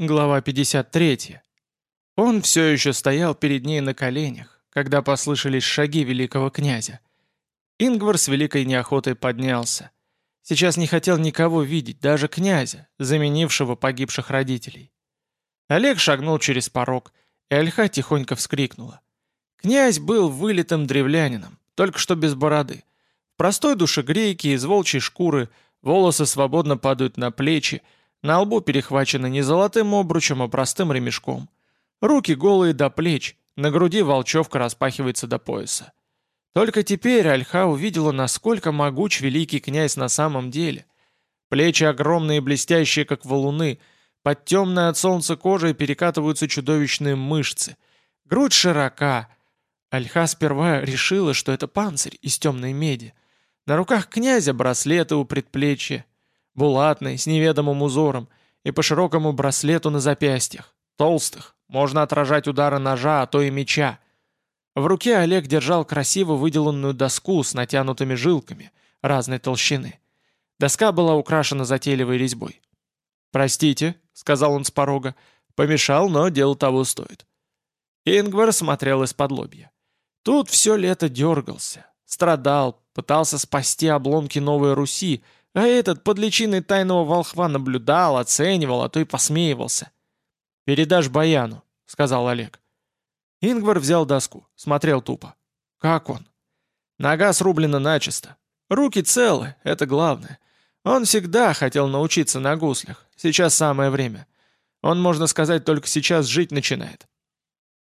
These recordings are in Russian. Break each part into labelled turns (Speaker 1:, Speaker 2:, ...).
Speaker 1: Глава 53. Он все еще стоял перед ней на коленях, когда послышались шаги великого князя. Ингвар с великой неохотой поднялся. Сейчас не хотел никого видеть, даже князя, заменившего погибших родителей. Олег шагнул через порог, и Альха тихонько вскрикнула. Князь был вылитым древлянином, только что без бороды. В простой душегрейке из волчьей шкуры волосы свободно падают на плечи, на лбу перехвачены не золотым обручем, а простым ремешком. Руки голые до плеч, на груди волчевка распахивается до пояса. Только теперь Альха увидела, насколько могуч великий князь на самом деле. Плечи огромные блестящие, как валуны, под темной от солнца кожей перекатываются чудовищные мышцы. Грудь широка. Альха сперва решила, что это панцирь из темной меди. На руках князя браслеты у предплечья, булатный, с неведомым узором, и по широкому браслету на запястьях, толстых, можно отражать удары ножа, а то и меча. В руке Олег держал красиво выделанную доску с натянутыми жилками разной толщины. Доска была украшена затейливой резьбой. «Простите», — сказал он с порога, — «помешал, но дело того стоит». Ингвар смотрел из-под лобья. Тут все лето дергался, страдал, пытался спасти обломки Новой Руси, а этот под личиной тайного волхва наблюдал, оценивал, а то и посмеивался. «Передашь Баяну», — сказал Олег. Ингвар взял доску, смотрел тупо. «Как он?» «Нога срублена начисто. Руки целы, это главное. Он всегда хотел научиться на гуслях. Сейчас самое время. Он, можно сказать, только сейчас жить начинает».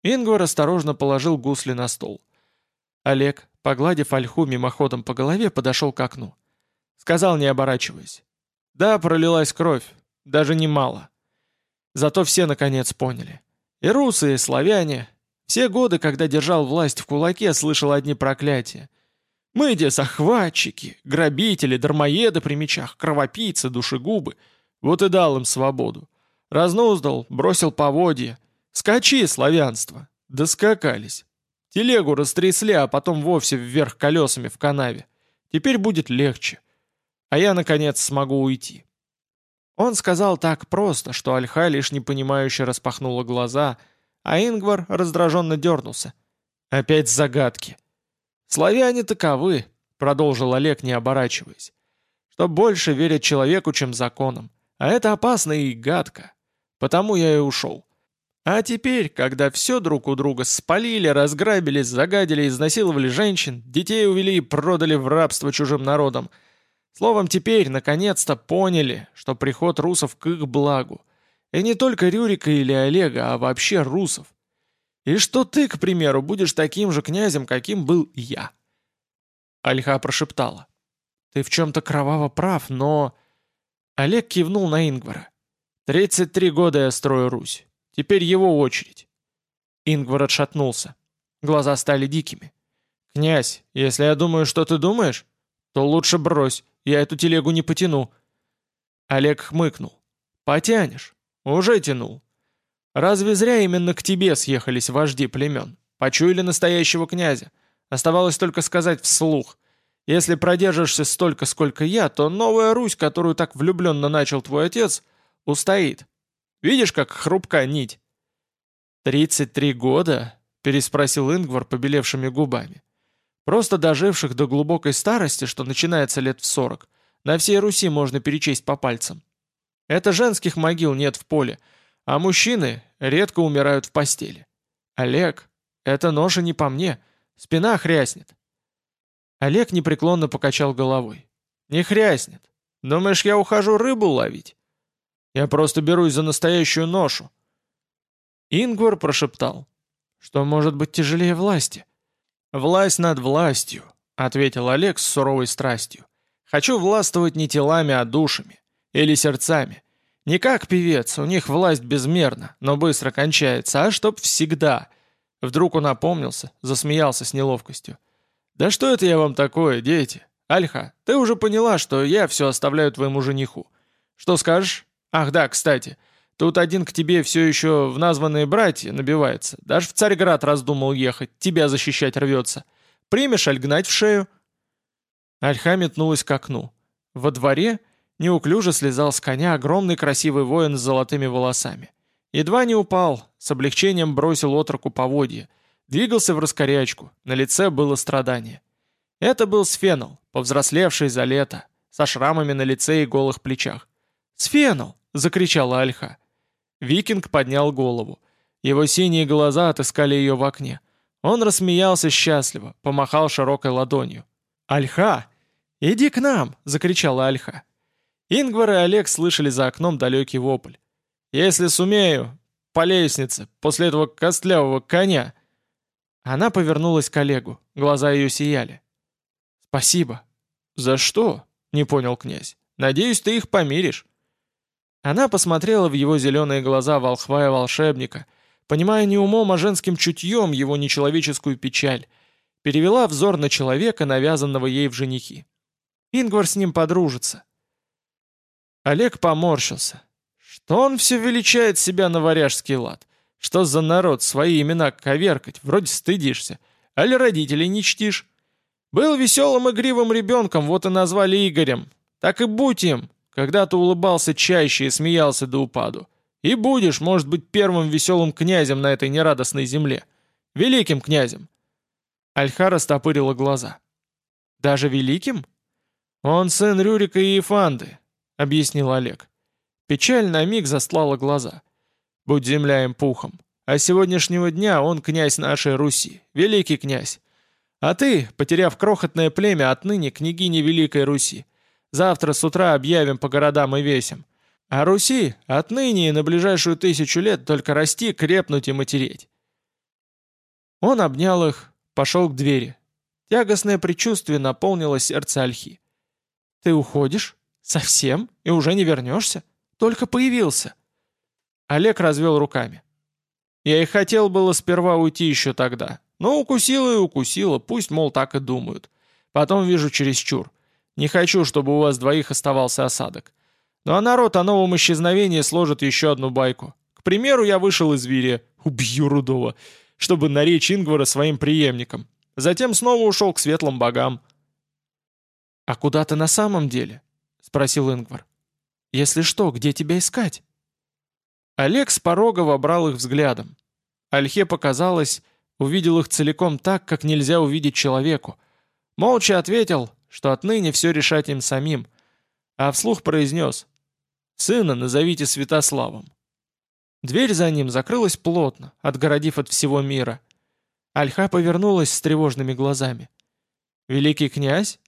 Speaker 1: Ингвар осторожно положил гусли на стол. Олег, погладив ольху мимоходом по голове, подошел к окну. Сказал, не оборачиваясь. Да, пролилась кровь, даже немало. Зато все наконец поняли. И русы, и славяне. Все годы, когда держал власть в кулаке, слышал одни проклятия. Мы где захватчики, грабители, дармоеды при мечах, кровопийцы, душегубы. Вот и дал им свободу. Разнуздал, бросил поводья. Скачи, славянство. Доскакались. Телегу растрясли, а потом вовсе вверх колесами в канаве. Теперь будет легче а я, наконец, смогу уйти». Он сказал так просто, что Альха лишь непонимающе распахнула глаза, а Ингвар раздраженно дернулся. «Опять загадки». «Славяне таковы», — продолжил Олег, не оборачиваясь, «что больше верят человеку, чем законам, а это опасно и гадко. Потому я и ушел. А теперь, когда все друг у друга спалили, разграбили, загадили, изнасиловали женщин, детей увели и продали в рабство чужим народам — Словом, теперь, наконец-то, поняли, что приход русов к их благу. И не только Рюрика или Олега, а вообще русов. И что ты, к примеру, будешь таким же князем, каким был я. Альха прошептала. Ты в чем-то кроваво прав, но... Олег кивнул на Ингвара. «Тридцать три года я строю Русь. Теперь его очередь». Ингвар отшатнулся. Глаза стали дикими. «Князь, если я думаю, что ты думаешь, то лучше брось. Я эту телегу не потяну». Олег хмыкнул. «Потянешь. Уже тянул. Разве зря именно к тебе съехались вожди племен? Почуяли настоящего князя. Оставалось только сказать вслух. Если продержишься столько, сколько я, то новая Русь, которую так влюбленно начал твой отец, устоит. Видишь, как хрупка нить?» «Тридцать три года?» — переспросил Ингвар побелевшими губами. Просто доживших до глубокой старости, что начинается лет в сорок, на всей Руси можно перечесть по пальцам. Это женских могил нет в поле, а мужчины редко умирают в постели. Олег, это ноша не по мне, спина хряснет. Олег непреклонно покачал головой. Не хряснет. Думаешь, я ухожу рыбу ловить? Я просто берусь за настоящую ношу. Ингвар прошептал, что может быть тяжелее власти. «Власть над властью», — ответил Олег с суровой страстью. «Хочу властвовать не телами, а душами. Или сердцами. Не как певец, у них власть безмерна, но быстро кончается, а чтоб всегда». Вдруг он опомнился, засмеялся с неловкостью. «Да что это я вам такое, дети? Альха, ты уже поняла, что я все оставляю твоему жениху. Что скажешь? Ах да, кстати, Тут один к тебе все еще в названные братья набивается. Даже в Царьград раздумал ехать, тебя защищать рвется. Примешь, аль гнать в шею?» Альха метнулась к окну. Во дворе неуклюже слезал с коня огромный красивый воин с золотыми волосами. Едва не упал, с облегчением бросил отроку поводья. Двигался в раскорячку, на лице было страдание. Это был Сфенол, повзрослевший за лето, со шрамами на лице и голых плечах. «Сфенол!» — закричала Альха. Викинг поднял голову. Его синие глаза отыскали ее в окне. Он рассмеялся счастливо, помахал широкой ладонью. «Альха! Иди к нам!» — закричала Альха. Ингвар и Олег слышали за окном далекий вопль. «Если сумею, по лестнице, после этого костлявого коня!» Она повернулась к Олегу, глаза ее сияли. «Спасибо». «За что?» — не понял князь. «Надеюсь, ты их помиришь». Она посмотрела в его зеленые глаза волхва и волшебника, понимая не умом, а женским чутьем его нечеловеческую печаль, перевела взор на человека, навязанного ей в женихи. Ингвар с ним подружится. Олег поморщился. Что он все величает себя на варяжский лад? Что за народ свои имена коверкать, вроде стыдишься, а ли родителей не чтишь? Был веселым игривым ребенком, вот и назвали Игорем. Так и будь им, когда ты улыбался чаще и смеялся до упаду. И будешь, может быть, первым веселым князем на этой нерадостной земле. Великим князем. Альха растопырила глаза. «Даже великим?» «Он сын Рюрика и Ефанды», — объяснил Олег. Печаль на миг застлала глаза. «Будь земля им пухом. А сегодняшнего дня он князь нашей Руси, великий князь. А ты, потеряв крохотное племя, отныне княгиня Великой Руси. Завтра с утра объявим по городам и весям. А Руси отныне и на ближайшую тысячу лет только расти, крепнуть и матереть. Он обнял их, пошел к двери. Тягостное предчувствие наполнило сердце Альхи. «Ты уходишь? Совсем? И уже не вернешься? Только появился!» Олег развел руками. «Я и хотел было сперва уйти еще тогда, но укусила и укусила, пусть, мол, так и думают. Потом вижу чересчур. Не хочу, чтобы у вас двоих оставался осадок. Ну а народ о новом исчезновении сложит еще одну байку. К примеру, я вышел из Вирия, убью Рудова, чтобы наречь Ингвара своим преемником. Затем снова ушел к светлым богам. «А куда ты на самом деле?» — спросил Ингвар. «Если что, где тебя искать?» Олег с порога вобрал их взглядом. Альхе показалось, увидел их целиком так, как нельзя увидеть человеку. Молча ответил, что отныне все решать им самим, а вслух произнес «Сына назовите Святославом». Дверь за ним закрылась плотно, отгородив от всего мира. Альха повернулась с тревожными глазами. «Великий князь?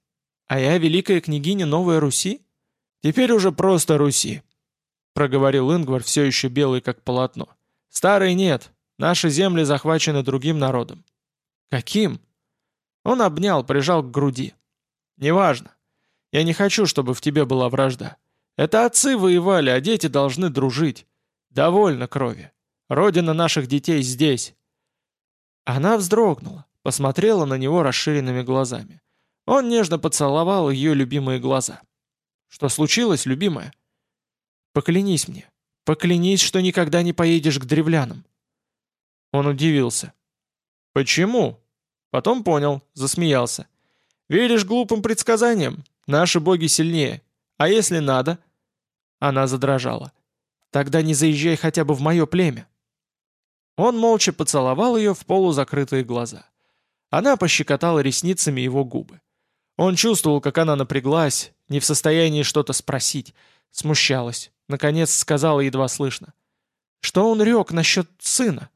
Speaker 1: А я великая княгиня Новой Руси? Теперь уже просто Руси», — проговорил Ингвар, все еще белый как полотно. «Старый нет, наши земли захвачены другим народом». «Каким?» Он обнял, прижал к груди. Неважно. Я не хочу, чтобы в тебе была вражда. Это отцы воевали, а дети должны дружить. Довольно крови. Родина наших детей здесь». Она вздрогнула, посмотрела на него расширенными глазами. Он нежно поцеловал ее любимые глаза. «Что случилось, любимая?» «Поклянись мне. Поклянись, что никогда не поедешь к древлянам». Он удивился. «Почему?» Потом понял, засмеялся. Веришь глупым предсказаниям? Наши боги сильнее. А если надо?» Она задрожала. «Тогда не заезжай хотя бы в мое племя». Он молча поцеловал ее в полузакрытые глаза. Она пощекотала ресницами его губы. Он чувствовал, как она напряглась, не в состоянии что-то спросить. Смущалась. Наконец сказала едва слышно. «Что он рек насчет сына?»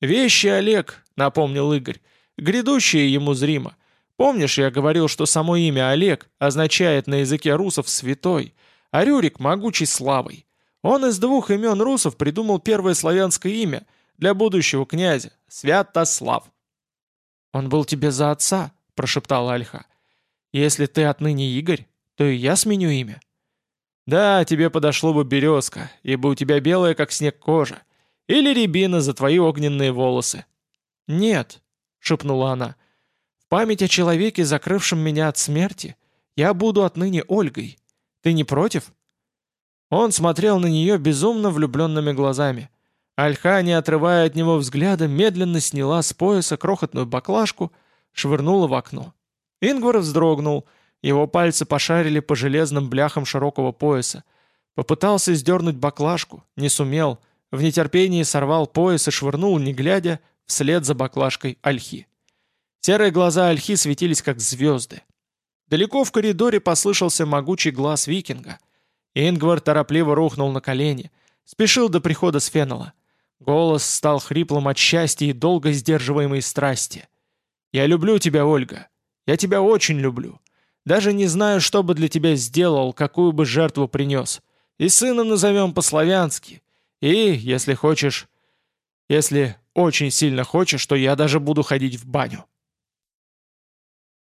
Speaker 1: «Вещи, Олег», — напомнил Игорь, — «грядущие ему зримо. Помнишь, я говорил, что само имя Олег означает на языке русов «святой», а Рюрик — могучий славой. Он из двух имен русов придумал первое славянское имя для будущего князя — Святослав. «Он был тебе за отца», — прошептала Альха. «Если ты отныне Игорь, то и я сменю имя». «Да, тебе подошло бы березка, ибо у тебя белая, как снег, кожа. Или рябина за твои огненные волосы». «Нет», — шепнула она, — память о человеке, закрывшем меня от смерти, я буду отныне Ольгой. Ты не против?» Он смотрел на нее безумно влюбленными глазами. Альха, не отрывая от него взгляда, медленно сняла с пояса крохотную баклажку, швырнула в окно. Ингвар вздрогнул, его пальцы пошарили по железным бляхам широкого пояса. Попытался сдернуть баклажку, не сумел, в нетерпении сорвал пояс и швырнул, не глядя, вслед за баклажкой ольхи. Серые глаза ольхи светились, как звезды. Далеко в коридоре послышался могучий глаз викинга. Ингвар торопливо рухнул на колени, спешил до прихода Сфенала. Голос стал хриплым от счастья и долго сдерживаемой страсти. «Я люблю тебя, Ольга. Я тебя очень люблю. Даже не знаю, что бы для тебя сделал, какую бы жертву принес. И сына назовем по-славянски. И, если хочешь, если очень сильно хочешь, то я даже буду ходить в баню».